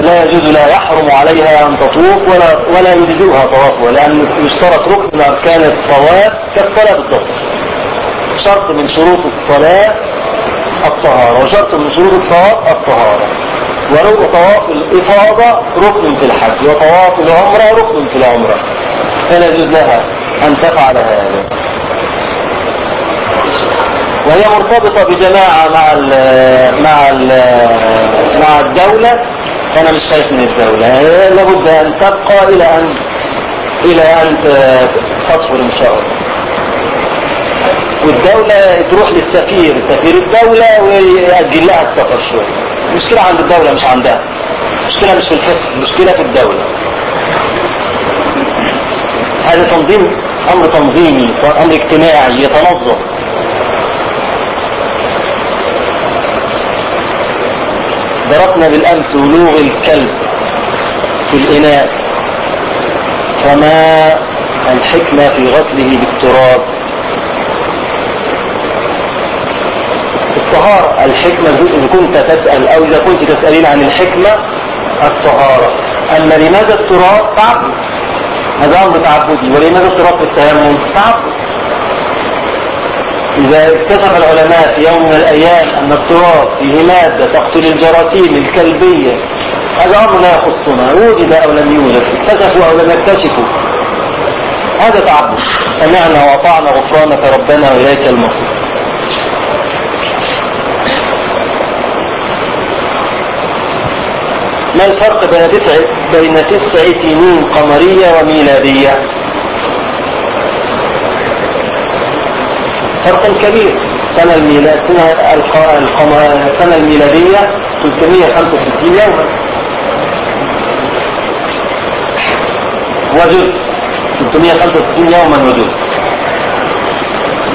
لا يجوز لا يحرم عليها أن تطوف ولا ولا يجزئها طوافها لأن يشترط ركن من أركان الطواف كالصلاة بالضبط شرط من شروط الصلاة الطهارة وشرط من شروط الطواف الطهارة. وركن طواف الإفاضة ركن في الحج وطواف العمرة ركن في العمرة. فلا يجوز لها أن تفعل هذا. وهي مرتبطة بجماعة مع ال مع ال مع الدولة. أنا مش خايف من الدولة هي لابد أن تبقى إلى أن إلى أن تطهر إن شاء الله. والدولة تروح للسفير. سفير الدولة ويأجل لها السفر شوية المشكلة عند الدولة مش عندها. المشكلة مش في الفقه المشكلة في الدولة. هذا تنظيم أمر تنظيمي أمر اجتماعي يتنظم. درسنا بالأمس ولوغ الكلب في الإناء. فما الحكمة في غسله بالتراب. الطهارة الحكمة إذا كنت تسأل أو إذا كنت تسألين عن الحكمة الطهارة. أما لماذا التراب؟ تعبد هذا أمر تعبدي. ولماذا التراب في التيمم؟ تعبد إذا اكتشف العلماء في يوم من الأيام أن التراب فيه مادة تقتل الجراثيم الكلبية هذا أمر لا يخصنا وجد أو لم يوجد اكتشفوا أو لم يكتشفوا. هذا تعبد. سمعنا وأطعنا غفرانك ربنا وإليك المصير. ما الفرق بين تسع بين تسع سنين قمرية وميلادية؟ فرق كبير. سنة الميلاد سنة السنة الميلادية 365 يوما. وجزء 365 يوما وجزء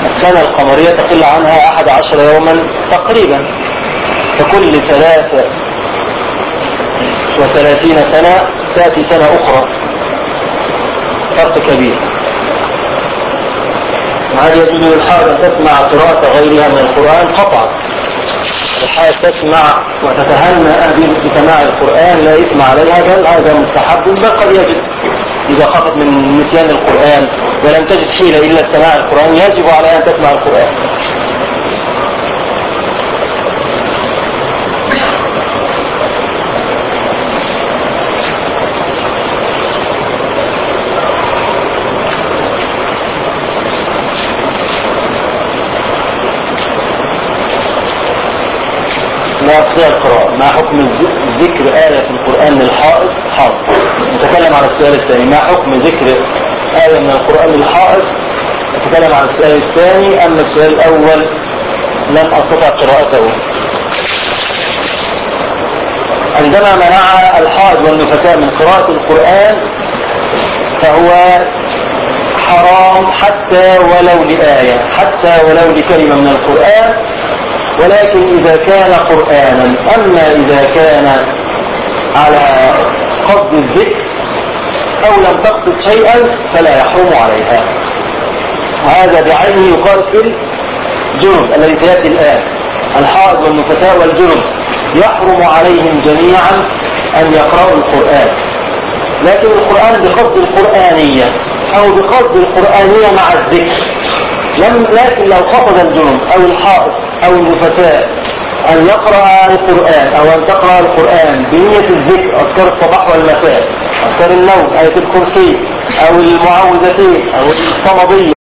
السنة القمرية تقل عنها 11 يوما تقريبا. فكل ثلاثة وثلاثين سنة تأتي سنة أخرى. فرق كبير. هل يجوز أن تسمع قراءة غيرها من القرآن قطعا الحائض تسمع وتتهنأ بسماع القرآن لا إثم عليها بل هذا مستحب بل قد يجب. إذا خافت من نسيان القرآن ولم تجد حيلة إلا سماع القرآن يجب عليها أن تسمع القرآن. أستطيع القراءة ما حكم ذكر آية في القرآن للحائط حاضر نتكلم على السؤال الثاني. ما حكم ذكر آية من القرآن للحائط نتكلم على السؤال الثاني. أما السؤال الأول لم أستطع قراءته. عندما منع الحائض والنفساء من قراءة القرآن فهو حرام حتى ولو لآية حتى ولو لكلمة من القرآن ولكن إذا كان قرآنا أما إذا كان على قصد الذكر أو لم تقصد شيئا فلا يحرم عليها. وهذا بعينه يقال في الجنب الذي سيأتي الآن. الحائض والنفساء والجنب. يحرم عليهم جميعا أن يقرأوا القرآن. لكن القرآن بقصد القرآنية أو بقصد القرآنية مع الذكر. لكن لو قصد الجنب أو الحائض أو النفساء أن يقرأ القرآن أو أن تقرأ القرآن بنية الذكر أذكار الصباح والمساء أذكار النوم آية الكرسي أو المعوذتين أو الصمدية.